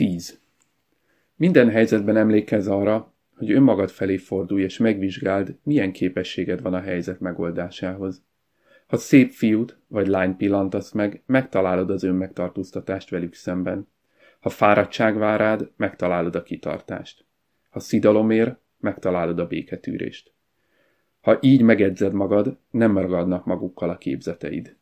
10. Minden helyzetben emlékezz arra, hogy önmagad felé fordulj és megvizsgáld, milyen képességed van a helyzet megoldásához. Ha szép fiút vagy lány pillantasz meg, megtalálod az önmegtartóztatást velük szemben. Ha fáradtság vár rád, megtalálod a kitartást. Ha szidalom ér, megtalálod a béketűrést. Ha így megedzed magad, nem ragadnak magukkal a képzeteid.